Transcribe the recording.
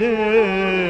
ne